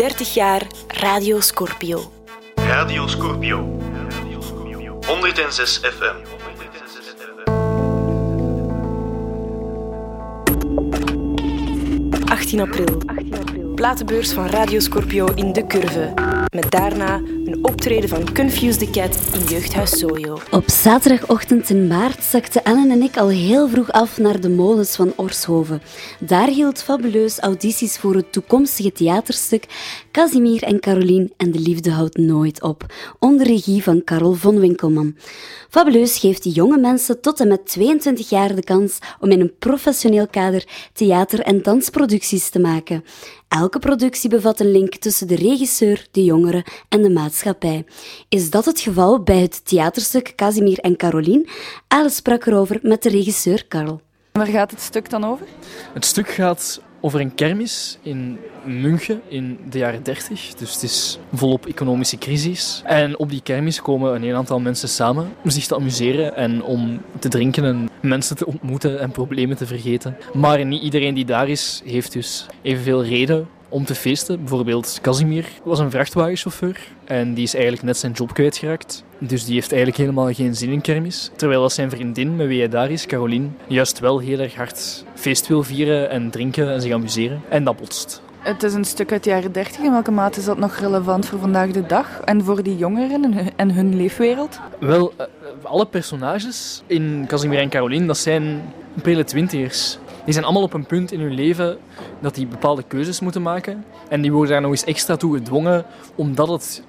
30 jaar Radio Scorpio. Radio Scorpio. 106 FM. 18 april. Platenbeurs van Radio Scorpio in De Curve. Met daarna een optreden van Confuse the Cat in Jeugdhuis Sojo. Op zaterdagochtend in maart zakten Ellen en ik al heel vroeg af naar de molens van Orshoven. Daar hield Fabuleus audities voor het toekomstige theaterstuk Casimir en Caroline en de liefde houdt nooit op, onder regie van Karel von Winkelman. Fabuleus geeft jonge mensen tot en met 22 jaar de kans om in een professioneel kader theater- en dansproducties te maken. Elke productie bevat een link tussen de regisseur, de jongeren en de maatschappij. Is dat het geval bij het theaterstuk Casimir en Caroline? Alice sprak erover met de regisseur Karel. Waar gaat het stuk dan over? Het stuk gaat over een kermis in München in de jaren 30. Dus het is volop economische crisis. En op die kermis komen een heel aantal mensen samen om zich te amuseren en om te drinken en mensen te ontmoeten en problemen te vergeten. Maar niet iedereen die daar is, heeft dus evenveel reden om te feesten. Bijvoorbeeld Casimir was een vrachtwagenchauffeur en die is eigenlijk net zijn job kwijtgeraakt. Dus die heeft eigenlijk helemaal geen zin in kermis. Terwijl als zijn vriendin, met wie hij daar is, Caroline, juist wel heel erg hard feest wil vieren en drinken en zich amuseren. En dat botst. Het is een stuk uit de jaren 30. In welke mate is dat nog relevant voor vandaag de dag en voor die jongeren en hun- en hun leefwereld? Wel, eh, alle personages in Casimir en Caroline, dat zijn prille twintigers. Die zijn allemaal op een punt in hun leven dat die bepaalde keuzes moeten maken. En die worden daar nog eens extra toe gedwongen, omdat het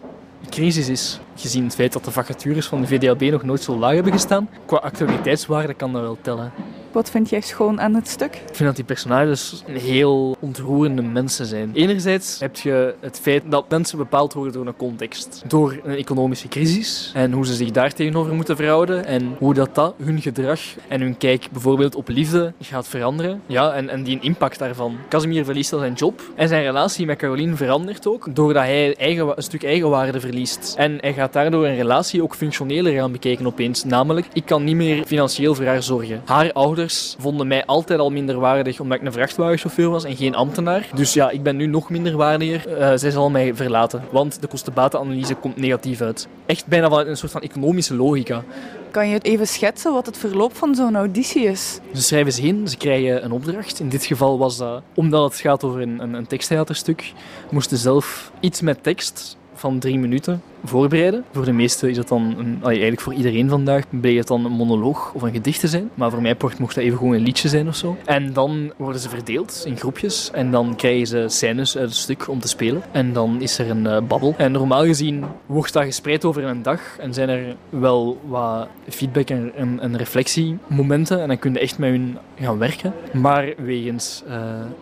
crisis is. Gezien het feit dat de vacatures van de VDLB nog nooit zo laag hebben gestaan. Qua actualiteitswaarde kan dat wel tellen. Wat vind jij schoon aan het stuk? Ik vind dat die personages heel ontroerende mensen zijn. Enerzijds heb je het feit dat mensen bepaald worden door een context. Door een economische crisis en hoe ze zich daar tegenover moeten verhouden. En hoe dat, dat hun gedrag en hun kijk bijvoorbeeld op liefde gaat veranderen. Ja, en, en die impact daarvan. Casimir verliest al zijn job en zijn relatie met Caroline verandert ook. Doordat hij eigen, een stuk eigenwaarde verliest. En hij gaat daardoor een relatie ook functioneler gaan bekijken opeens. Namelijk, ik kan niet meer financieel voor haar zorgen. Haar ouders vonden mij altijd al minder waardig omdat ik een vrachtwagenchauffeur was en geen ambtenaar. Dus ja, ik ben nu nog minder waardiger. Eh, zij zal mij verlaten, want de kostenbatenanalyse komt negatief uit. Echt bijna vanuit een soort van economische logica. Kan je het even schetsen wat het verloop van zo'n auditie is? Ze schrijven zich in, ze krijgen een opdracht. In dit geval was dat, omdat het gaat over een, een, een teksttheaterstuk, moesten zelf iets met tekst van drie minuten voorbereiden. Voor de meesten is dat dan, een, eigenlijk voor iedereen vandaag, bleek het dan een monoloog of een gedicht te zijn. Maar voor mij mocht dat even gewoon een liedje zijn of zo. En dan worden ze verdeeld in groepjes en dan krijgen ze scènes uit het stuk om te spelen. En dan is er een eh, babbel. En normaal gezien wordt dat gespreid over een dag en zijn er wel wat feedback en, en, en reflectiemomenten en dan kun je echt met hun gaan werken. Maar wegens eh,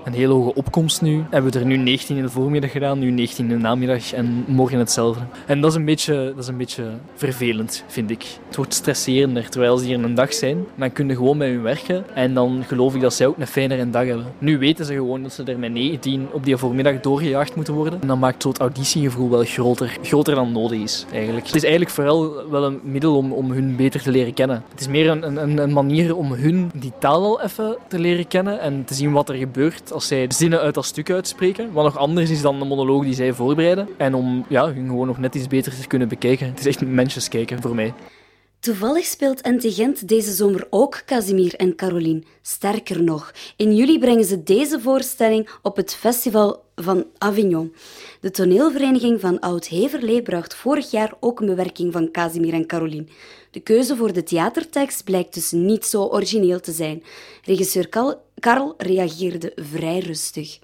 een hele hoge opkomst nu, hebben we er nu 19 in de voormiddag gedaan, nu 19 in de namiddag en morgen hetzelfde. En is een beetje, dat is een beetje vervelend, vind ik. Het wordt stresserender, terwijl ze hier een dag zijn, dan kun je gewoon met hun werken en dan geloof ik dat zij ook een fijnere dag hebben. Nu weten ze gewoon dat ze er met 19 op die voormiddag doorgejaagd moeten worden en dan maakt zo'n auditiegevoel wel groter, groter dan nodig is, eigenlijk. Het is eigenlijk vooral wel een middel om, om hun beter te leren kennen. Het is meer een, een, een manier om hun die taal al even te leren kennen en te zien wat er gebeurt als zij zinnen uit dat stuk uitspreken. Wat nog anders is dan de monoloog die zij voorbereiden. En om ja, hun gewoon nog net iets beter kunnen. Het is echt mensjes kijken voor mij. Toevallig speelt NT Gent deze zomer ook Casimir en Caroline. Sterker nog, in juli brengen ze deze voorstelling op het festival van Avignon. De toneelvereniging van Oud-Heverlee bracht vorig jaar ook een bewerking van Casimir en Caroline. De keuze voor de theatertekst blijkt dus niet zo origineel te zijn. Regisseur Karel reageerde vrij rustig.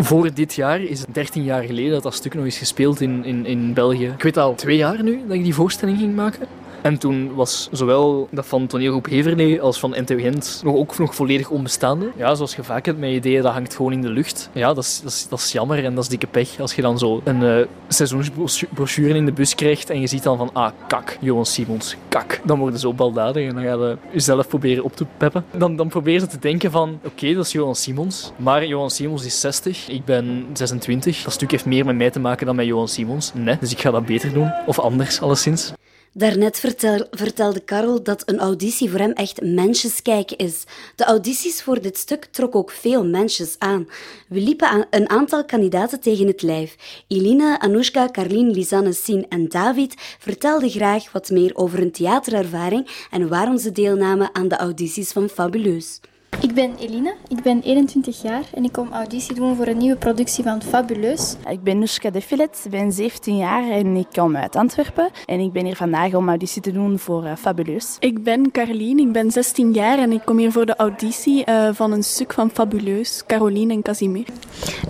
Voor dit jaar is het 13 jaar geleden dat dat stuk nog is gespeeld in, in, in België. Ik weet al twee jaar nu dat ik die voorstelling ging maken. En toen was zowel dat van toneelgroep Heverlee als van NTO Gent nog ook nog volledig onbestaande. Ja, zoals je vaak hebt met ideeën, dat hangt gewoon in de lucht. Ja, dat is, dat is, dat is jammer en dat is dikke pech. Als je dan zo een eh, seizoensbrochure in de bus krijgt en je ziet dan van, ah, kak, Johan Simons, kak. Dan worden ze baldadig en dan ga je jezelf proberen op te peppen. Dan, dan probeer je te denken van, oké, dat is Johan Simons. Maar Johan Simons is 60, ik ben 26. Dat stuk heeft meer met mij te maken dan met Johan Simons. Nee, dus ik ga dat beter doen. Of anders, alleszins. Daarnet vertel, vertelde Karel dat een auditie voor hem echt mensjes kijken is. De audities voor dit stuk trok ook veel mensjes aan. We liepen een aantal kandidaten tegen het lijf. Elina, Anoushka, Carlien, Lisanne, Sien en David vertelden graag wat meer over hun theaterervaring en waarom ze deelnamen aan de audities van Fabuleus. Ik ben Eline, ik ben 21 jaar en ik kom auditie doen voor een nieuwe productie van Fabuleus. Ik ben Nushka Defilet, ik ben 17 jaar en ik kom uit Antwerpen. En ik ben hier vandaag om auditie te doen voor uh, Fabuleus. Ik ben Carlien, ik ben 16 jaar en ik kom hier voor de auditie uh, van een stuk van Fabuleus, Caroline en Casimir.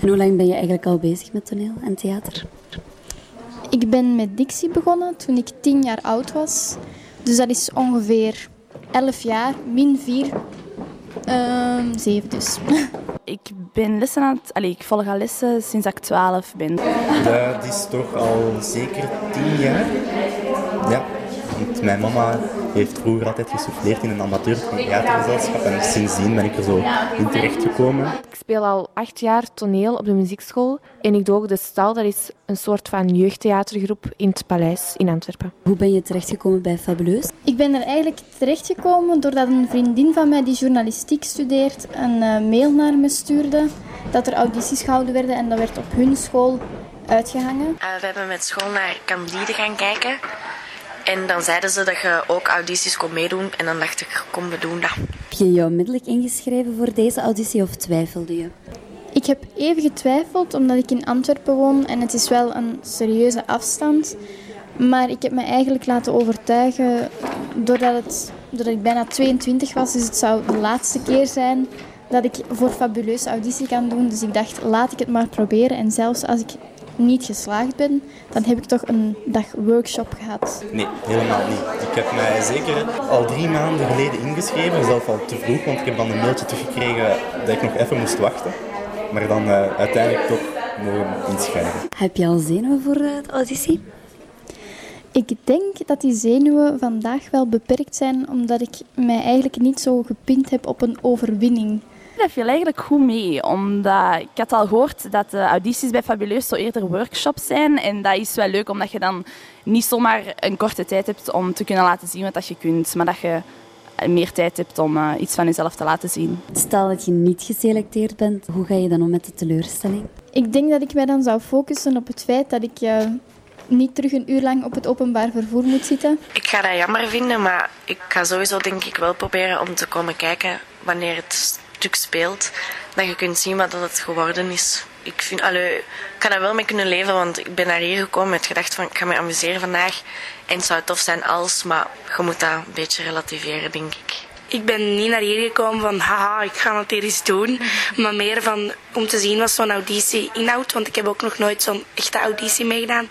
En hoe lang ben je eigenlijk al bezig met toneel en theater? Ik ben met Dixie begonnen toen ik 10 jaar oud was. Dus dat is ongeveer 11 jaar, min 4 Um, zeven dus. ik ben lessen aan het... Allez, ik volg al lessen sinds ik 12 ben. Dat is toch al zeker tien jaar. Ja, want mijn mama heeft vroeger altijd gesouffleerd in een amateur theatergezelschap en sindsdien ben ik er zo in terecht gekomen. Ik speel al acht jaar toneel op de muziekschool en ik doog de Stal, dat is een soort van jeugdtheatergroep in het Paleis in Antwerpen. Hoe ben je terechtgekomen bij Fabuleus? Ik ben er eigenlijk terechtgekomen doordat een vriendin van mij die journalistiek studeert een uh, mail naar me stuurde dat er audities gehouden werden en dat werd op hun school uitgehangen. Uh, we hebben met school naar Candide gaan kijken. En dan zeiden ze dat je ook audities kon meedoen. En dan dacht ik, kom, we doen dat. Heb je je onmiddellijk ingeschreven voor deze auditie of twijfelde je? Ik heb even getwijfeld, omdat ik in Antwerpen woon en het is wel een serieuze afstand. Maar ik heb me eigenlijk laten overtuigen doordat, het, doordat ik bijna 22 was. Dus het zou de laatste keer zijn dat ik voor Fabuleuze auditie kan doen. Dus ik dacht, laat ik het maar proberen. En zelfs als ik niet geslaagd ben, dan heb ik toch een dag workshop gehad. Nee, helemaal niet. Ik heb mij zeker al drie maanden geleden ingeschreven, zelf al te vroeg, want ik heb dan een mailtje teruggekregen dat ik nog even moest wachten. Maar dan uh, uiteindelijk toch mogen inschrijven. Heb je al zenuwen voor uh, de auditie? Ik denk dat die zenuwen vandaag wel beperkt zijn, omdat ik mij eigenlijk niet zo gepind heb op een overwinning. Dat viel eigenlijk goed mee, omdat ik had al gehoord dat de audities bij Fabuleus zo eerder workshops zijn. En dat is wel leuk, omdat je dan niet zomaar een korte tijd hebt om te kunnen laten zien wat je kunt, maar dat je meer tijd hebt om uh, iets van jezelf te laten zien. Stel dat je niet geselecteerd bent, hoe ga je dan om met de teleurstelling? Ik denk dat ik mij dan zou focussen op het feit dat ik uh, niet terug een uur lang op het openbaar vervoer moet zitten. Ik ga dat jammer vinden, maar ik ga sowieso denk ik wel proberen om te komen kijken wanneer het stuk speelt, dat je kunt zien wat dat het geworden is. Ik, vind, allee, kan er wel mee kunnen leven, want ik ben naar hier gekomen met gedacht van ik ga me amuseren vandaag. En het zou tof zijn als, maar je moet dat een beetje relativeren, denk ik. Ik ben niet naar hier gekomen van haha, ik ga het hier eens doen. Maar meer van om te zien wat zo'n auditie inhoudt. Want ik heb ook nog nooit zo'n echte auditie meegedaan.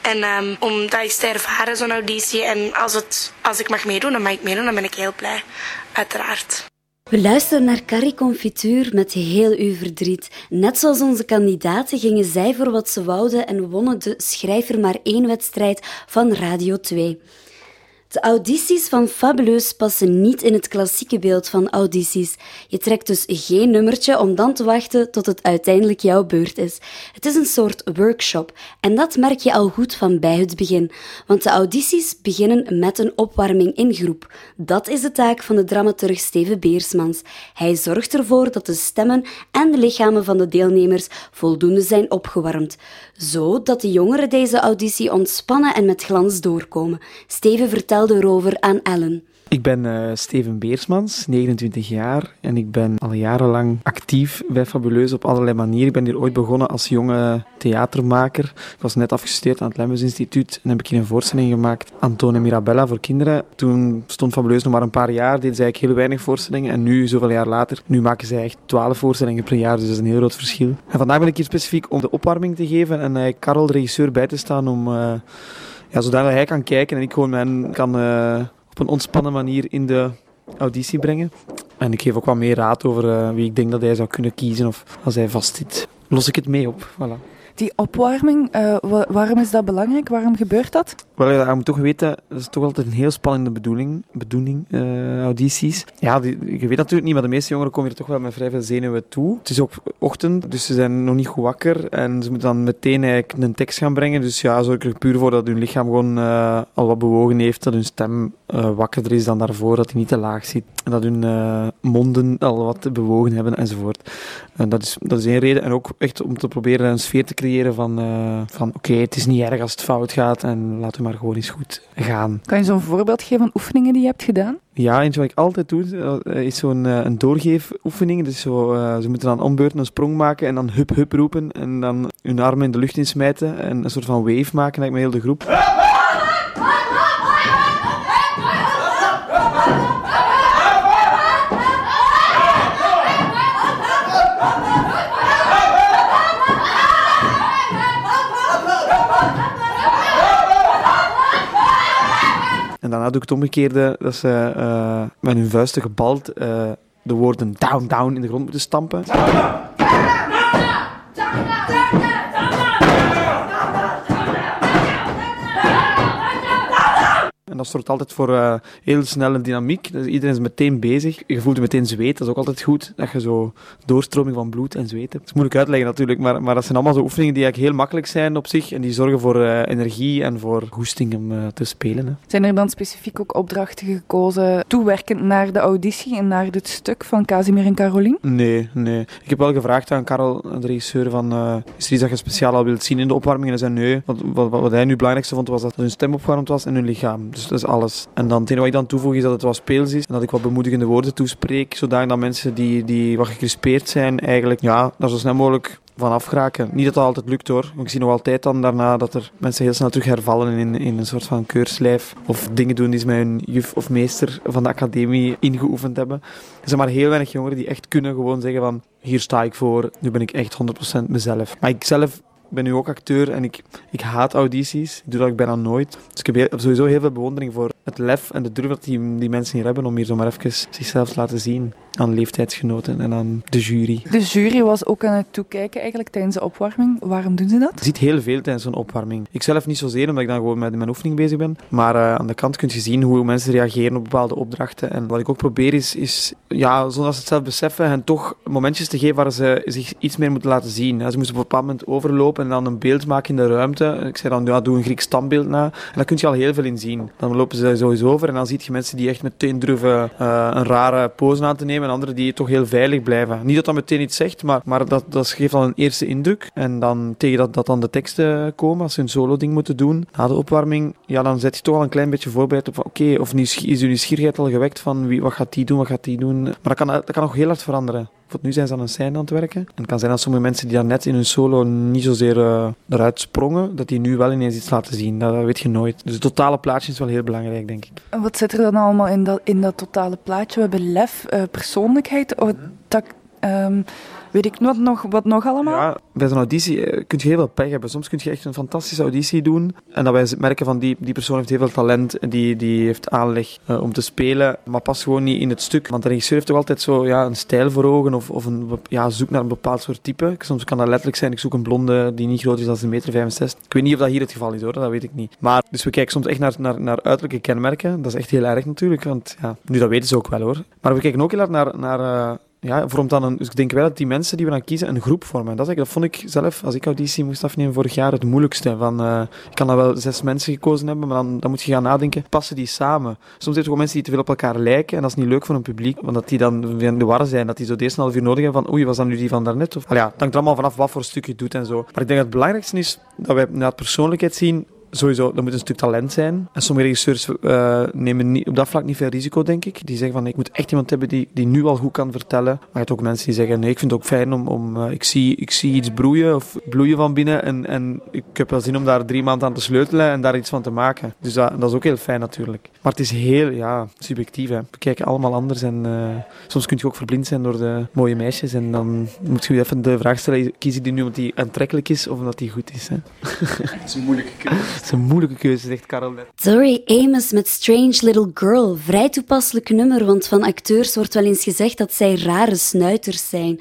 En um, om dat eens te ervaren, zo'n auditie. En als, het, als ik mag meedoen, dan mag ik meedoen. Dan ben ik heel blij, uiteraard. We luisteren naar Carrie Confituur met heel uw verdriet. Net zoals onze kandidaten gingen zij voor wat ze wouden en wonnen de schrijver maar één wedstrijd van Radio 2. De audities van Fabuleus passen niet in het klassieke beeld van audities. Je trekt dus geen nummertje om dan te wachten tot het uiteindelijk jouw beurt is. Het is een soort workshop en dat merk je al goed van bij het begin, want de audities beginnen met een opwarming in groep. Dat is de taak van de dramaturg Steven Beersmans. Hij zorgt ervoor dat de stemmen en de lichamen van de deelnemers voldoende zijn opgewarmd, zodat de jongeren deze auditie ontspannen en met glans doorkomen. Steven vertelt erover aan Ellen. Ik ben uh, Steven Beersmans, 29 jaar en ik ben al jarenlang actief bij Fabuleus op allerlei manieren. Ik ben hier ooit begonnen als jonge theatermaker. Ik was net afgestudeerd aan het Lemmens Instituut en heb ik hier een voorstelling gemaakt, Antone Mirabella voor kinderen. Toen stond Fabuleus nog maar een paar jaar, deden ze eigenlijk heel weinig voorstellingen en nu, zoveel jaar later, nu maken zij echt 12 voorstellingen per jaar, dus dat is een heel groot verschil. En vandaag ben ik hier specifiek om de opwarming te geven en uh, Karel, regisseur, bij te staan om... Uh, ja, zodat hij kan kijken en ik gewoon men kan uh, op een ontspannen manier in de auditie brengen. En ik geef ook wat meer raad over uh, wie ik denk dat hij zou kunnen kiezen of als hij vastzit. Los ik het mee op. Voilà. Die opwarming, uh, waarom is dat belangrijk? Waarom gebeurt dat? Wel, je moet toch weten, dat is toch altijd een heel spannende bedoeling, bedoeling uh, audities. Ja, je weet natuurlijk niet, maar de meeste jongeren komen hier toch wel met vrij veel zenuwen toe. Het is ook ochtend, dus ze zijn nog niet goed wakker en ze moeten dan meteen eigenlijk een tekst gaan brengen. Dus ja, zorg er puur voor dat hun lichaam gewoon uh, al wat bewogen heeft, dat hun stem wakkerder is dan daarvoor, dat hij niet te laag zit en dat hun monden al wat bewogen hebben enzovoort. En dat is, dat is één reden. En ook echt om te proberen een sfeer te creëren van, van oké, okay, het is niet erg als het fout gaat en laten we maar gewoon eens goed gaan. Kan je zo'n voorbeeld geven van oefeningen die je hebt gedaan? Ja, eentje wat ik altijd doe, eh, is zo'n uh, een doorgeefoefening. Dus zo, uh, ze moeten dan ombeurten een sprong maken en dan hup hup roepen en dan hun armen in de lucht insmijten en een soort van wave maken met heel de groep. En daarna doe ik het omgekeerde, dat ze uh, met hun vuisten gebald uh, de woorden down, down in de grond moeten stampen. En dat zorgt altijd voor uh, heel snelle dynamiek. Dus iedereen is meteen bezig. Je voelt meteen zweet. Dat is ook altijd goed. Dat je zo doorstroming van bloed en zweet hebt. Dat is moeilijk uitleggen natuurlijk. Maar, maar dat zijn allemaal zo oefeningen die eigenlijk heel makkelijk zijn op zich. En die zorgen voor uh, energie en voor goesting om uh, te spelen. Hè. Zijn er dan specifiek ook opdrachten gekozen toewerkend naar de auditie en naar dit stuk van Casimir en Caroline? Nee, nee. Ik heb wel gevraagd aan Karel, de regisseur, van is er iets dat je speciaal al wilt zien in de opwarming? En hij zei nee. Wat, wat, wat hij nu het belangrijkste vond was dat hun stem opgewarmd was en hun lichaam. Dus is alles. En dan het wat ik dan toevoeg is dat het wat speels is en dat ik wat bemoedigende woorden toespreek, zodat mensen die, die wat gecrispeerd zijn eigenlijk ja, daar zo snel mogelijk van afgeraken. Niet dat dat altijd lukt hoor. Ik zie nog altijd dan daarna dat er mensen heel snel terug hervallen in, in een soort van keurslijf. Of dingen doen die ze met hun juf of meester van de academie ingeoefend hebben. Er zijn maar heel weinig jongeren die echt kunnen gewoon zeggen van hier sta ik voor, nu ben ik echt 100% mezelf. Maar ik zelf ben nu ook acteur en ik, ik haat audities. Ik doe dat ook bijna nooit. Dus ik heb sowieso heel veel bewondering voor het lef en de durf dat die, die mensen hier hebben om hier zomaar even zichzelf te laten zien aan leeftijdsgenoten en aan de jury. De jury was ook aan het toekijken eigenlijk tijdens de opwarming. Waarom doen ze dat? Je ziet heel veel tijdens zo'n opwarming. Ik zelf niet zozeer, omdat ik dan gewoon met mijn oefening bezig ben. Maar uh, aan de kant kun je zien hoe mensen reageren op bepaalde opdrachten. En wat ik ook probeer is, is ja, zonder dat ze het zelf beseffen, en toch momentjes te geven waar ze zich iets meer moeten laten zien. Ze moesten op een bepaald moment overlopen en dan een beeld maken in de ruimte. Ik zei dan, ja, doe een Grieks standbeeld na. En daar kun je al heel veel in zien. Dan lopen ze sowieso over en dan zie je mensen die echt meteen durven uh, een rare pose aan te nemen en anderen die toch heel veilig blijven. Niet dat dat meteen iets zegt, maar, maar dat, dat geeft al een eerste indruk. En dan tegen dat, dat dan de teksten komen, als ze een solo-ding moeten doen, na de opwarming, ja, dan zet je toch al een klein beetje voorbereid op, oké, of is je nieuwsgierigheid al gewekt van wie, wat gaat die doen, wat gaat die doen. Maar dat kan, dat kan nog heel hard veranderen. Voor nu zijn ze aan een scène aan het werken. En het kan zijn dat sommige mensen die daar net in hun solo niet zozeer uh, eruit sprongen, dat die nu wel ineens iets laten zien. Dat, weet je nooit. Dus het totale plaatje is wel heel belangrijk, denk ik. En wat zit er dan allemaal in dat, in dat totale plaatje? We hebben lef, uh, persoonlijkheid, oh, tak, um, weet ik wat nog, wat nog allemaal? Ja, bij zo'n auditie uh, kun je heel veel pech hebben. Soms kun je echt een fantastische auditie doen en dat wij merken van die, die persoon heeft heel veel talent en die, die heeft aanleg uh, om te spelen, maar past gewoon niet in het stuk. Want de regisseur heeft toch altijd zo ja, een stijl voor ogen of, of een, ja, zoek naar een bepaald soort type. Soms kan dat letterlijk zijn, ik zoek een blonde die niet groter is dan een meter 65. Ik weet niet of dat hier het geval is hoor, dat weet ik niet. Maar dus we kijken soms echt naar, naar, naar uiterlijke kenmerken. Dat is echt heel erg natuurlijk, want ja, nu dat weten ze ook wel hoor. Maar we kijken ook heel erg naar, naar uh, ja, vormt dan dus ik denk wel dat die mensen die we dan kiezen een groep vormen. Dat, dat vond ik zelf, als ik auditie moest afnemen vorig jaar, het moeilijkste. Van, uh, ik kan dan wel zes mensen gekozen hebben, maar dan, dan moet je gaan nadenken, passen die samen? Soms heb je ook mensen die te veel op elkaar lijken en dat is niet leuk voor een publiek, want dat die dan in de war zijn, dat die zo de eerste half uur nodig hebben van oei, was dat nu die van daarnet? Of, ja, het hangt er allemaal vanaf wat voor stuk je doet en zo. Maar ik denk dat het belangrijkste is dat wij naar persoonlijkheid zien sowieso, dat moet een stuk talent zijn. En sommige regisseurs uh, nemen niet, op dat vlak niet veel risico, denk ik. Die zeggen van, ik moet echt iemand hebben die, die nu al goed kan vertellen. Maar je hebt ook mensen die zeggen, nee, ik vind het ook fijn om, om uh, ik, zie, ik zie iets broeien of bloeien van binnen. En, en ik heb wel zin om daar drie maanden aan te sleutelen en daar iets van te maken. Dus dat, dat is ook heel fijn natuurlijk. Maar het is heel, ja, subjectief. Hè. We kijken allemaal anders en uh, soms kun je ook verblind zijn door de mooie meisjes. En dan moet je even de vraag stellen, kies je die nu omdat die aantrekkelijk is of omdat die goed is? Hè? Dat is een moeilijke keuze. Is een moeilijke keuze, zegt net. Tori Amos met Strange Little Girl. Vrij toepasselijk nummer, want van acteurs wordt wel eens gezegd dat zij rare snuiters zijn.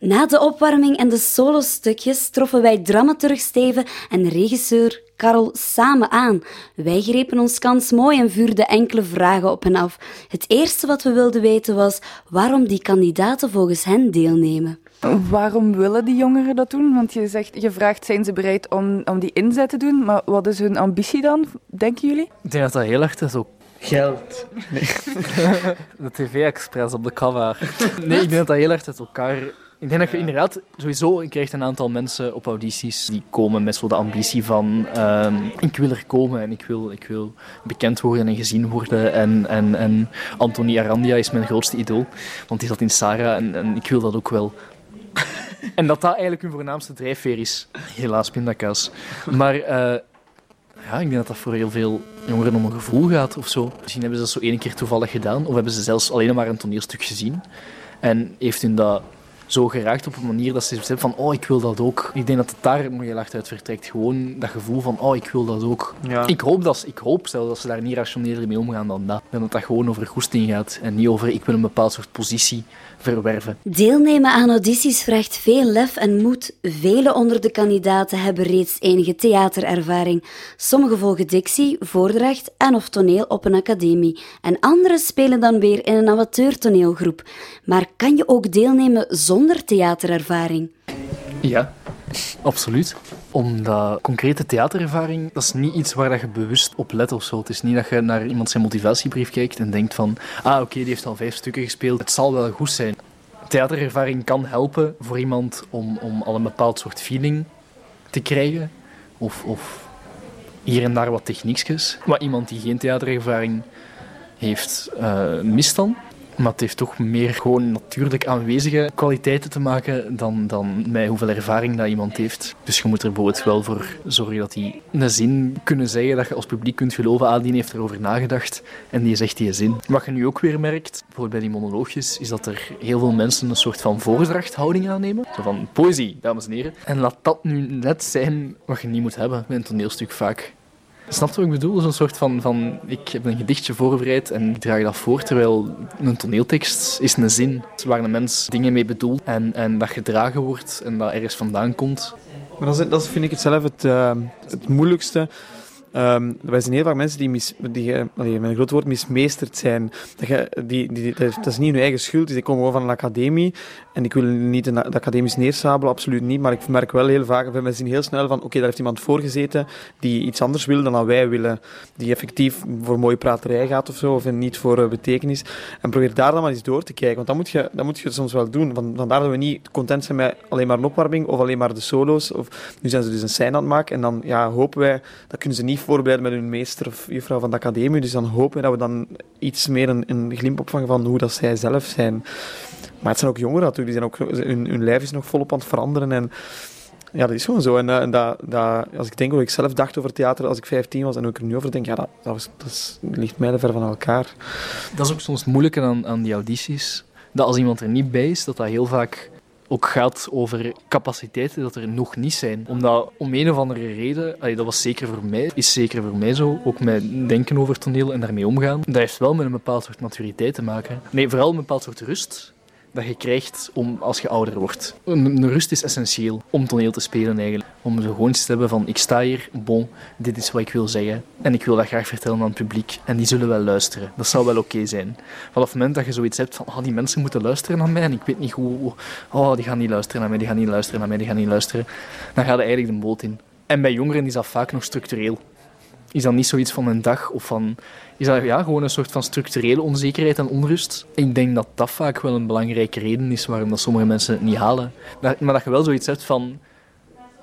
Na de opwarming en de solostukjes troffen wij dramaturg Steven en regisseur Karel samen aan. Wij grepen ons kans mooi en vuurden enkele vragen op hen af. Het eerste wat we wilden weten was waarom die kandidaten volgens hen deelnemen. Waarom willen die jongeren dat doen? Want je, zegt, je vraagt, zijn ze bereid om, om die inzet te doen? Maar wat is hun ambitie dan, denken jullie? Ik denk dat dat heel erg is ook Geld. Nee. de TV-express op de cover. Nee, ik denk dat dat heel erg uit elkaar... Ik denk dat je inderdaad sowieso je krijgt een aantal mensen op audities die komen met zo de ambitie van ehm, ik wil er komen en ik wil, ik wil bekend worden en gezien worden. En, en, en Anthony Arandia is mijn grootste idool, want die zat in Sarah en, en ik wil dat ook wel. en dat dat eigenlijk hun voornaamste drijfveer is. Helaas pindakaas. Maar... eh, ja, ik denk dat dat voor heel veel jongeren om een gevoel gaat of zo. Misschien hebben ze dat zo één keer toevallig gedaan, of hebben ze zelfs alleen maar een toneelstuk gezien. En heeft hun dat zo geraakt op een manier dat ze hebben van, oh, ik wil dat ook. Ik denk dat het daar heel hard uit vertrekt. Gewoon dat gevoel van, oh, ik wil dat ook. Ja. Ik hoop, dat, ik hoop zelfs dat ze daar niet rationeler mee omgaan dan dat. En dat dat gewoon over goesting gaat en niet over, ik wil een bepaald soort positie verwerven. Deelnemen aan audities vraagt veel lef en moed. Velen onder de kandidaten hebben reeds enige theaterervaring. Sommigen volgen dictie, voordracht en of toneel op een academie. En anderen spelen dan weer in een amateurtoneelgroep. Maar kan je ook deelnemen zonder theaterervaring? Ja, absoluut. Omdat concrete theaterervaring, dat is niet iets waar je bewust op let of zo. Het is niet dat je naar iemand zijn motivatiebrief kijkt en denkt van, ah oké, die heeft al vijf stukken gespeeld, het zal wel goed zijn. Theaterervaring kan helpen voor iemand om, om al een bepaald soort feeling te krijgen. Of, of hier en daar wat techniekjes. Maar iemand die geen theaterervaring heeft, eh mist dan. Maar het heeft toch meer gewoon natuurlijk aanwezige kwaliteiten te maken dan, dan met hoeveel ervaring dat iemand heeft. Dus je moet er bijvoorbeeld wel voor zorgen dat die een zin kunnen zeggen dat je als publiek kunt geloven, ah, die heeft erover nagedacht en die zegt die zin. Wat je nu ook weer merkt, bijvoorbeeld bij die monoloogjes, is dat er heel veel mensen een soort van voordrachthouding aannemen. Zo van poëzie, dames en heren. En laat dat nu net zijn wat je niet moet hebben met een toneelstuk vaak. Snap je wat ik bedoel? Zo'n soort van, van, ik heb een gedichtje voorbereid en ik draag dat voor, terwijl een toneeltekst is een zin waar een mens dingen mee bedoelt en, en dat gedragen wordt en dat ergens vandaan komt. Maar dat, dat vind ik zelf het, eh, het moeilijkste. Ehm, wij zijn heel vaak mensen die, die eh, met een groot woord, mismeesterd zijn. Dat, die, die, dat, is, niet hun eigen schuld. Die komen gewoon van een academie. En ik wil niet de, de academisch neersabelen, absoluut niet. Maar ik merk wel heel vaak, we zien heel snel van, oké, daar heeft iemand voor gezeten die iets anders wil dan wij willen. Die effectief voor mooie praterij gaat of zo, of niet voor eh, betekenis. En probeer daar dan maar eens door te kijken. Want dat moet je, dat moet je soms wel doen. Van, vandaar dat we niet content zijn met alleen maar een opwarming of alleen maar de solo's. Of, nu zijn ze dus een scène aan het maken. En dan ja, hopen wij, dat kunnen ze niet voorbereiden met hun meester of juffrouw van de academie. Dus dan hopen we dat we dan iets meer een, een glimp opvangen van hoe dat zij zelf zijn. Maar het zijn ook jongeren natuurlijk, die zijn ook, hun, hun lijf is nog volop aan het veranderen. En ja, dat is gewoon zo. En, uh, en dat, dat, als ik denk hoe ik zelf dacht over theater als ik 15 was en hoe ik er nu over denk, ja, dat, dat, is, ligt mijlenver van elkaar. Dat is ook soms moeilijk aan, aan die audities. Dat als iemand er niet bij is, dat dat heel vaak ook gaat over capaciteiten dat er nog niet zijn. Omdat om een of andere reden, dat was zeker voor mij, is zeker voor mij zo, ook met denken over toneel en daarmee omgaan, dat heeft wel met een bepaald soort maturiteit te maken. Nee, vooral een bepaald soort rust dat je krijgt om, als je ouder wordt. Een, rust is essentieel om toneel te spelen eigenlijk. Om zo gewoon te hebben van, ik sta hier, bon, dit is wat ik wil zeggen. En ik wil dat graag vertellen aan het publiek. En die zullen wel luisteren. Dat zou wel oké zijn. Vanaf het moment dat je zoiets hebt van, oh, die mensen moeten luisteren naar mij en ik weet niet hoe, oh, die gaan niet luisteren naar mij, die gaan niet luisteren naar mij, die gaan niet luisteren. Dan ga je eigenlijk de boot in. En bij jongeren is dat vaak nog structureel. Is dat niet zoiets van een dag of van... Is dat ja, gewoon een soort van structurele onzekerheid en onrust? Ik denk dat dat vaak wel een belangrijke reden is waarom dat sommige mensen het niet halen. Maar dat je wel zoiets hebt van...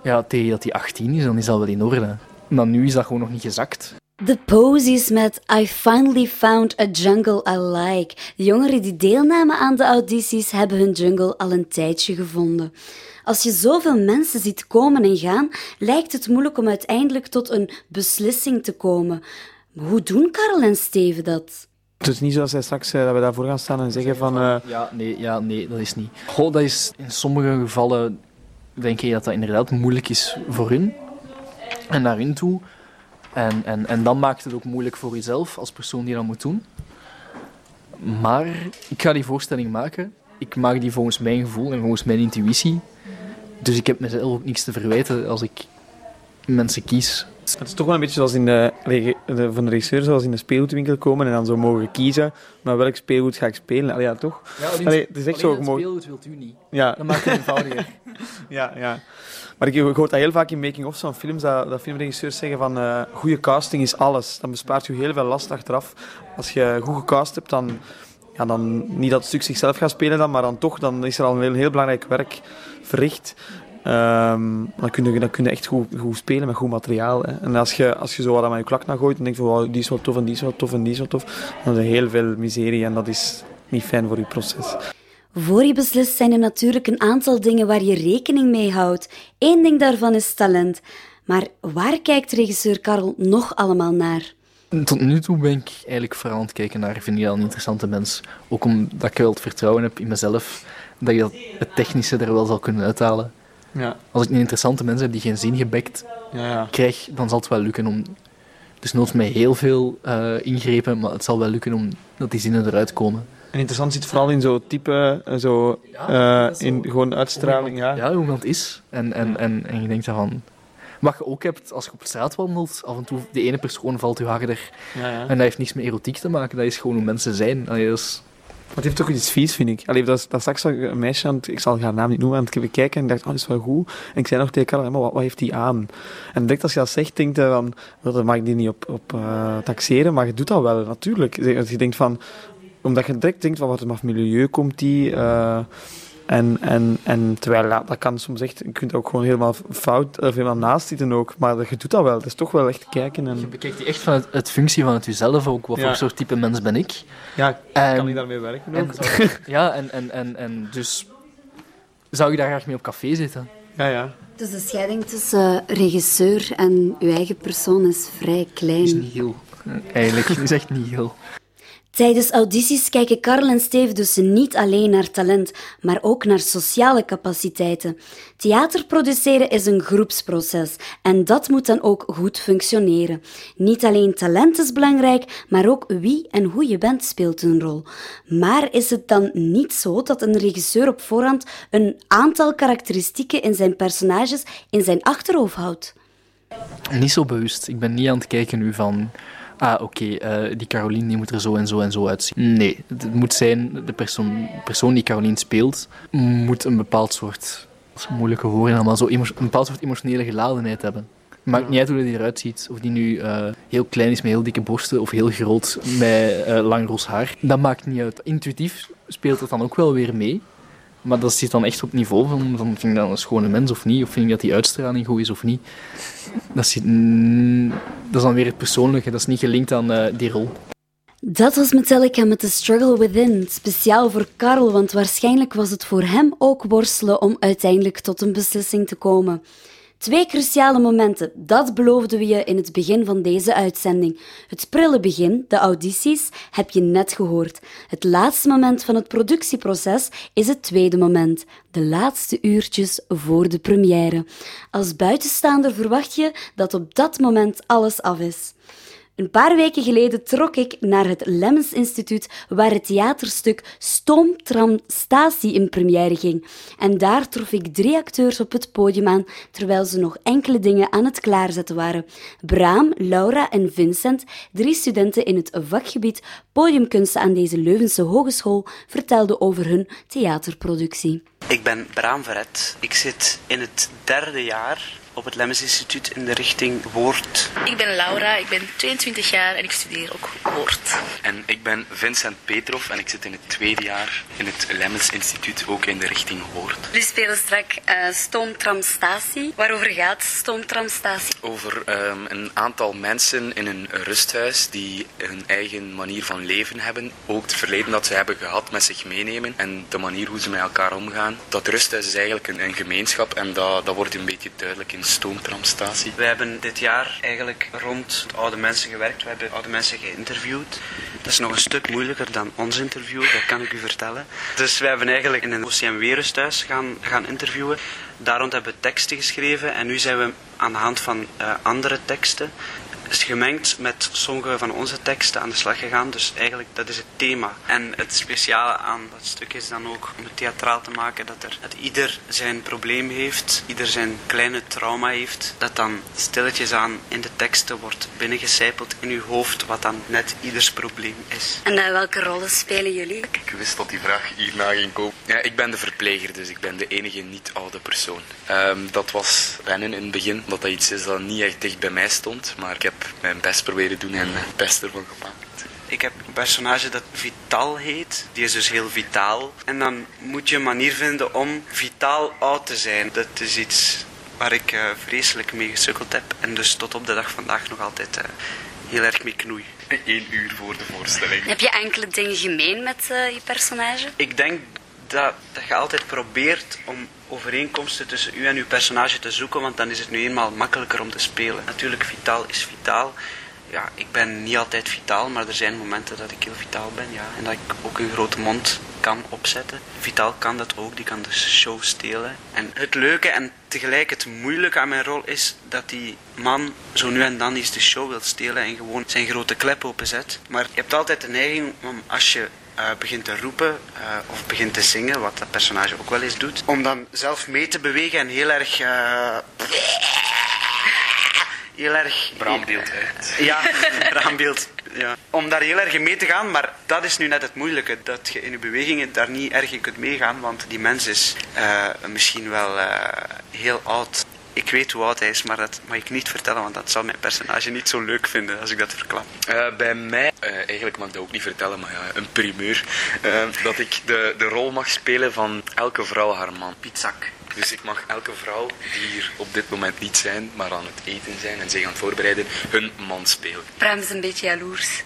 Ja, tegen dat die 18 is, dan is dat wel in orde. Maar nu is dat gewoon nog niet gezakt. De posies met I finally found a jungle I like. De jongeren die deelnamen aan de audities hebben hun jungle al een tijdje gevonden. Als je zoveel mensen ziet komen en gaan, lijkt het moeilijk om uiteindelijk tot een beslissing te komen. Maar hoe doen Karel en Steven dat? Het is niet zoals zij straks uh, dat we daarvoor gaan staan en zeggen van... Uh... Ja, nee, ja, nee, dat is niet. Goh, dat is in sommige gevallen denk ik dat dat inderdaad moeilijk is voor hun. En naar hun toe. En, en, en dan maakt het ook moeilijk voor jezelf als persoon die dat moet doen. Maar ik ga die voorstelling maken ik maak die volgens mijn gevoel en volgens mijn intuïtie. Dus ik heb mezelf ook niks te verwijten als ik mensen kies. Het is toch wel een beetje zoals in de, de, van de regisseur, zoals in de speelgoedwinkel komen en dan zo mogen kiezen, maar welk speelgoed ga ik spelen? Allee, ja, toch? Ja, alleen, Allee, het is echt zo het speelgoed wilt u niet. Ja. Dat maakt het eenvoudiger. ja, ja. Maar ik hoor dat heel vaak in making-ofs van films, dat, dat filmregisseurs zeggen van uh, goede casting is alles. Dan bespaart je heel veel last achteraf. Als je goed gecast hebt, dan, dan niet dat het stuk zichzelf gaat spelen dan, maar dan toch, dan is er al een heel, heel belangrijk werk verricht. Um, dan, kun je, dan kun je echt goed, goed spelen met goed materiaal. Hè. En als je, als je zo wat aan je klak naar gooit en denkt van die is wel tof en die is wel tof en die is wel tof, dan is er heel veel miserie en dat is niet fijn voor je proces. Voor je beslist zijn er natuurlijk een aantal dingen waar je rekening mee houdt. Eén ding daarvan is talent. Maar waar kijkt regisseur Karel nog allemaal naar? Tot nu toe ben ik eigenlijk vooral aan het kijken naar, vind je al een interessante mens. Ook omdat ik wel het vertrouwen heb in mezelf, dat je het technische er wel zal kunnen uithalen. Ja. Als ik een interessante mens heb die geen zin gebekt ja, ja. krijg, dan zal het wel lukken om... Dus nooit met heel veel uh, ingrepen, maar het zal wel lukken om dat die zinnen eruit komen. En interessant zit vooral in zo'n type, zo, ja, uh, in gewoon uitstraling. Ja, ja hoe iemand is. En, en, en, en je denkt daarvan... Wat je ook hebt als je op straat wandelt, af en toe de ene persoon valt je harder. Ja, ja. En dat heeft niks met erotiek te maken, dat is gewoon hoe mensen zijn. Allee, dat is... Maar het heeft toch iets vies, vind ik. Allee, dat, dat straks een meisje aan het, ik zal haar naam niet noemen, aan het bekijken en ik dacht, oh, dat is wel goed. En ik zei nog tegen Karel, maar wat, wat heeft die aan? En direct als je dat zegt, denkt je van, dat mag ik die niet op, op uh, taxeren, maar je doet dat wel, natuurlijk. Je denkt van, omdat je direct denkt van, wat vanaf milieu komt die... Uh, en, en, en terwijl ja, dat kan soms echt, je kunt ook gewoon helemaal fout of helemaal naast zitten ook, maar je doet dat wel. Het is toch wel echt kijken. En... Je bekijkt die echt van het, het functie van het jezelf ook. Wat Ja. voor soort type mens ben ik? Ja, En- kan ik daarmee werken En, ja, en, en, en, en dus zou je daar graag mee op café zitten? Ja, ja. Dus de scheiding tussen regisseur en uw eigen persoon is vrij klein. is niet heel. Eigenlijk, het is echt niet heel. Tijdens audities kijken Karel en Steve dus niet alleen naar talent, maar ook naar sociale capaciteiten. Theater produceren is een groepsproces en dat moet dan ook goed functioneren. Niet alleen talent is belangrijk, maar ook wie en hoe je bent speelt een rol. Maar is het dan niet zo dat een regisseur op voorhand een aantal karakteristieken in zijn personages in zijn achterhoofd houdt? Niet zo bewust. Ik ben niet aan het kijken nu van... Ah, oké, eh, die Caroline die moet er zo en zo en zo uitzien. Nee, het moet zijn... De persoon, persoon die Caroline speelt, moet een bepaald soort... Dat moeilijke woorden, maar zo een bepaald soort emotionele geladenheid hebben. Maakt niet uit hoe hij eruit ziet. Of die nu eh, heel klein is met heel dikke borsten of heel groot met eh, lang roze haar. Dat maakt niet uit. Intuïtief speelt het dan ook wel weer mee. Maar dat zit dan echt op niveau van, van vind ik dat een schone mens of niet? Of vind ik dat die uitstraling goed is of niet? Dat, zit, dat is dan weer het persoonlijke. Dat is niet gelinkt aan eh, die rol. Dat was Metallica met The Struggle Within, speciaal voor Karel, want waarschijnlijk was het voor hem ook worstelen om uiteindelijk tot een beslissing te komen. Twee cruciale momenten, dat beloofden we je in het begin van deze uitzending. Het prille begin, de audities, heb je net gehoord. Het laatste moment van het productieproces is het tweede moment, de laatste uurtjes voor de première. Als buitenstaander verwacht je dat op dat moment alles af is. Een paar weken geleden trok ik naar het Lemmens Instituut, waar het theaterstuk Stoomtram Statie in première ging. En daar trof ik drie acteurs op het podium aan, terwijl ze nog enkele dingen aan het klaarzetten waren. Braam, Laura en Vincent, drie studenten in het vakgebied Podiumkunsten aan deze Leuvense hogeschool, vertelden over hun theaterproductie. Ik ben Braam Verret. Ik zit in het derde jaar op het Lemmens Instituut in de richting Woord. Ik ben Laura, ik ben 22 jaar en ik studeer ook woord. En ik ben Vincent Petrov en ik zit in het tweede jaar in het Lemmens Instituut, ook in de richting Woord. We spelen straks uh, Stoomtramstatie. Waarover gaat Stoomtramstatie? Over ehm, een aantal mensen in een rusthuis die hun eigen manier van leven hebben. Ook het verleden dat ze hebben gehad met zich meenemen en de manier hoe ze met elkaar omgaan. Dat rusthuis is eigenlijk een, een gemeenschap en dat, dat wordt een beetje duidelijk in Stoomtramstatie. We hebben dit jaar eigenlijk rond oude mensen gewerkt. We hebben oude mensen geïnterviewd. Dat is nog een stuk moeilijker dan ons interview, dat kan ik u vertellen. Dus we hebben eigenlijk in een OCMW-rusthuis gaan, gaan interviewen. Daar rond hebben we teksten geschreven en nu zijn we aan de hand van uh, andere teksten is gemengd met sommige van onze teksten aan de slag gegaan. Dus eigenlijk, dat is het thema. En het speciale aan dat stuk is dan ook om het theatraal te maken dat, er, dat ieder zijn probleem heeft, ieder zijn kleine trauma heeft, dat dan stilletjes aan in de teksten wordt binnengecijpeld in uw hoofd, wat dan net ieders probleem is. En uh, welke rollen spelen jullie? Ik wist dat die vraag hierna ging komen. Ja, ik ben de verpleger, dus ik ben de enige niet-oude persoon. Ehm, dat was wennen in het begin, omdat dat iets is dat niet echt dicht bij mij stond, maar ik heb mijn best proberen doen en het best ervan gemaakt. Ik heb een personage dat Vital heet. Die is dus heel vitaal. En dan moet je een manier vinden om vitaal oud te zijn. Dat is iets waar ik uh, vreselijk mee gesukkeld heb. En dus tot op de dag vandaag nog altijd uh, heel erg mee knoei. Eén uur voor de voorstelling. Heb je enkele dingen gemeen met uh, je personage? Ik denk dat, dat je altijd probeert om overeenkomsten tussen u en uw personage te zoeken, want dan is het nu eenmaal makkelijker om te spelen. Natuurlijk, vitaal is vitaal. Ja, ik ben niet altijd vitaal, maar er zijn momenten dat ik heel vitaal ben, ja. En dat ik ook een grote mond kan opzetten. Vitaal kan dat ook, die kan de show stelen. En het leuke en tegelijk het moeilijke aan mijn rol is dat die man zo nu en dan eens de show wil stelen en gewoon zijn grote klep openzet. Maar je hebt altijd de neiging om als je uh, begint te roepen uh, of begint te zingen, wat dat personage ook wel eens doet, om dan zelf mee te bewegen en heel erg. Uh, heel erg. Braambeeld uit. Ja, braambeeld. Ja. Om daar heel erg in mee te gaan, maar dat is nu net het moeilijke. Dat je in je bewegingen daar niet erg in kunt meegaan, want die mens is misschien wel heel oud ik weet hoe oud hij is, maar dat mag ik niet vertellen, want dat zal mijn personage niet zo leuk vinden als ik dat verklap. Uh, bij mij, uh, eigenlijk mag ik dat ook niet vertellen, maar ja, een primeur, uh, dat ik de, de rol mag spelen van elke vrouw haar man. Pietzak. Dus ik mag elke vrouw die hier op dit moment niet zijn, maar aan het eten zijn en zich aan het voorbereiden, hun man spelen. Bram is een beetje jaloers.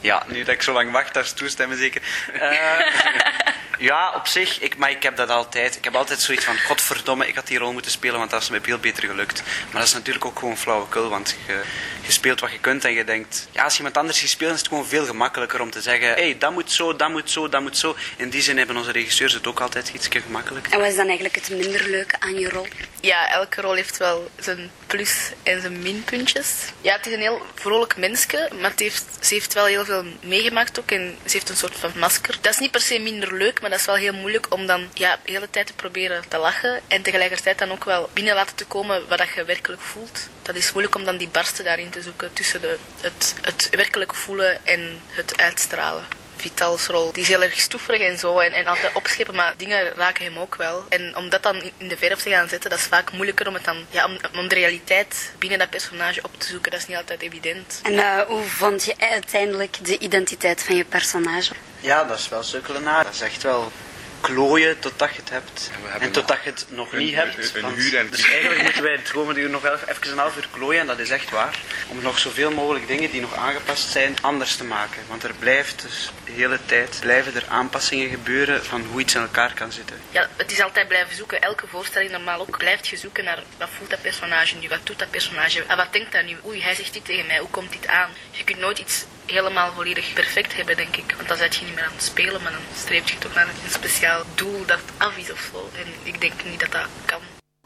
Ja, nu dat ik zo lang wacht, daar is toestemmen zeker. Ja, op zich, ik, maar ik heb dat altijd. Ik heb altijd zoiets van, godverdomme, ik had die rol moeten spelen, want dat is me veel beter gelukt. Maar dat is natuurlijk ook gewoon flauwekul, want je, je speelt wat je kunt en je denkt... Ja, als iemand anders gespeeld is het gewoon veel gemakkelijker om te zeggen... Hé, hey, dat moet zo, dat moet zo, dat moet zo. In die zin hebben onze regisseurs het ook altijd iets gemakkelijker. En wat is dan eigenlijk het minder leuke aan je rol? Ja, elke rol heeft wel zijn plus- en zijn minpuntjes. Ja, het is een heel vrolijk mensje, maar het heeft, ze heeft wel heel veel meegemaakt ook en ze heeft een soort van masker. Dat is niet per se minder leuk, maar dat is wel heel moeilijk om dan ja, de hele tijd te proberen te lachen en tegelijkertijd dan ook wel binnen laten te komen wat je werkelijk voelt. Dat is moeilijk om dan die barsten daarin te zoeken tussen de, het, het werkelijk voelen en het uitstralen. Vitals rol. Die is heel erg stoeverig en zo en, en altijd opscheppen, maar dingen raken hem ook wel. En om dat dan in de verf te gaan zetten, dat is vaak moeilijker om het dan, ja, om, om de realiteit binnen dat personage op te zoeken. Dat is niet altijd evident. En uh, hoe vond je uiteindelijk de identiteit van je personage? Ja, dat is wel sukkelen naar. Dat is echt wel klooien totdat je het hebt. En, en totdat je het nog een, niet hebt. Een, een uur en dus eigenlijk moeten wij het komende uur nog even een half uur klooien, en dat is echt waar. Om nog zoveel mogelijk dingen die nog aangepast zijn, anders te maken. Want er blijft dus de hele tijd, blijven er aanpassingen gebeuren van hoe iets in elkaar kan zitten. Ja, het is altijd blijven zoeken. Elke voorstelling normaal ook blijft je zoeken naar wat voelt dat personage nu, wat doet dat personage, en wat denkt dat nu? Oei, hij zegt dit tegen mij, hoe komt dit aan? Je kunt nooit iets helemaal volledig perfect hebben, denk ik. Want dan zet je niet meer aan het spelen, maar dan streef je toch naar een speciaal doel dat af is of zo. En ik denk niet dat dat kan.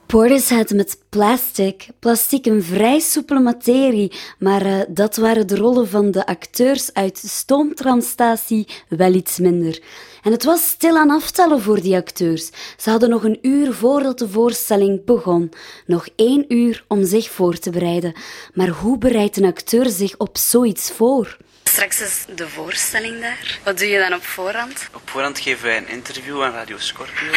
Portishead met plastic. Plastic een vrij soepele materie, maar uh, dat waren de rollen van de acteurs uit Stoomtramstatie wel iets minder. En het was stilaan aftellen voor die acteurs. Ze hadden nog een uur voordat de voorstelling begon. Nog één uur om zich voor te bereiden. Maar hoe bereidt een acteur zich op zoiets voor? Straks is de voorstelling daar. Wat doe je dan op voorhand? Op voorhand geven wij een interview aan Radio Scorpio.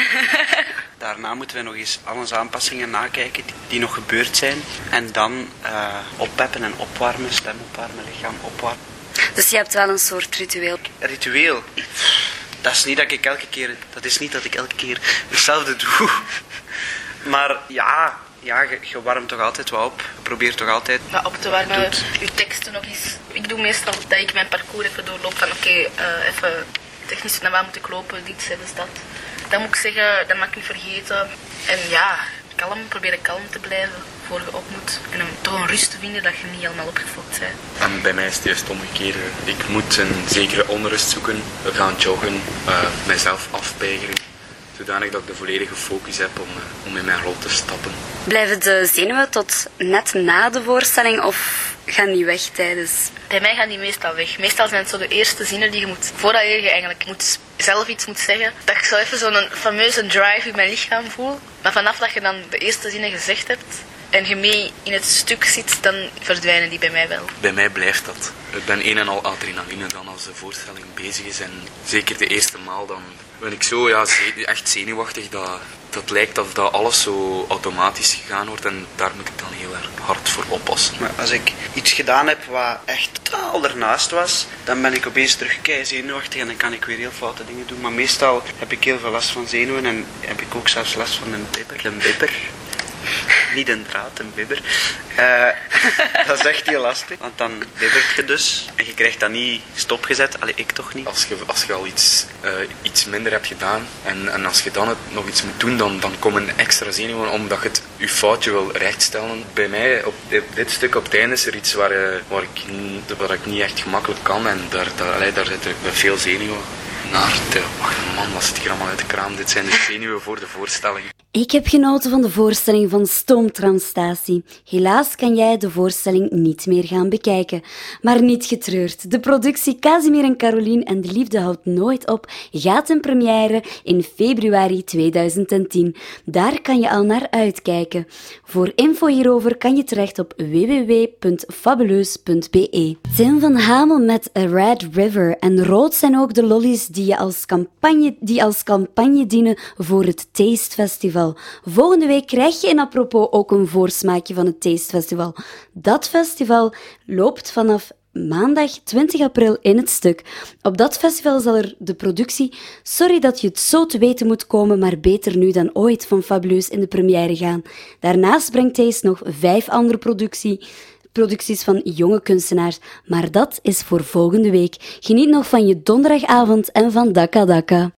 Daarna moeten wij nog eens al onze aanpassingen nakijken die, nog gebeurd zijn. En dan uh, oppeppen en opwarmen, stem opwarmen, lichaam opwarmen. Dus je hebt wel een soort ritueel? Ritueel? Dat is niet dat ik elke keer, dat is niet dat ik elke keer hetzelfde doe. Maar ja, ja, je, je, warmt toch altijd wat op. Je probeert toch altijd... Op te warmen, je teksten nog eens. Ik doe meestal dat ik mijn parcours even doorloop van oké, okay, uh, even technisch naar waar moet ik lopen, dit, is dat. Dat moet ik zeggen, dat mag ik niet vergeten. En ja, kalm, proberen kalm te blijven voor je op moet. En om toch een rust te vinden dat je niet helemaal opgefokt bent. En bij mij is het juist omgekeerd. Ik moet een zekere onrust zoeken, gaan joggen, uh, mijzelf afpeigeren. Zodanig dat ik de volledige focus heb om, eh, om in mijn rol te stappen. Blijven de zenuwen tot net na de voorstelling of gaan die weg tijdens? Bij mij gaan die meestal weg. Meestal zijn het zo de eerste zinnen die je moet, voordat je eigenlijk moet, zelf iets moet zeggen, dat ik zo even zo'n fameuze drive in mijn lichaam voel. Maar vanaf dat je dan de eerste zinnen gezegd hebt, en je mee in het stuk zit, dan verdwijnen die bij mij wel. Bij mij blijft dat. Ik ben een en al adrenaline dan als de voorstelling bezig is. En zeker de eerste maal dan ben ik zo ja, echt zenuwachtig dat, dat lijkt dat, dat alles zo automatisch gegaan wordt. En daar moet ik dan heel erg hard voor oppassen. Maar als ik iets gedaan heb wat echt totaal ernaast was, dan ben ik opeens terug kei zenuwachtig en dan kan ik weer heel foute dingen doen. Maar meestal heb ik heel veel last van zenuwen en heb ik ook zelfs last van een bibber. Een bibber. Niet een draad, een bibber. Uh, dat is echt heel lastig, want dan bibbert je dus en je krijgt dat niet stopgezet. Allee, ik toch niet. Als je, als je al iets, uh, iets minder hebt gedaan en, en als je dan het nog iets moet doen, dan, dan komen extra zenuwen omdat je het, je foutje wil rechtstellen. Bij mij, op dit, stuk op het einde, is er iets waar, uh, waar, ik, waar ik niet echt gemakkelijk kan en daar, daar, allee, daar zitten veel zenuwen naar de... Wacht, man, wat zit hier allemaal uit de kraam? Dit zijn de zenuwen voor de voorstelling. Ik heb genoten van de voorstelling van Stoomtranstatie. Helaas kan jij de voorstelling niet meer gaan bekijken. Maar niet getreurd. De productie Casimir en Caroline en De Liefde houdt nooit op gaat in première in februari 2010. Daar kan je al naar uitkijken. Voor info hierover kan je terecht op www.fabuleus.be. Tim van Hamel met A Red River en rood zijn ook de lollies die, je als campagne, die als campagne dienen voor het Taste Volgende week krijg je in apropos ook een voorsmaakje van het Taste Festival. Dat festival loopt vanaf maandag 20 april in het stuk. Op dat festival zal er de productie Sorry dat je het zo te weten moet komen, maar beter nu dan ooit van Fabuleus in de première gaan. Daarnaast brengt Taste nog vijf andere productie, producties van jonge kunstenaars, maar dat is voor volgende week. Geniet nog van je donderdagavond en van Dakka Dakka.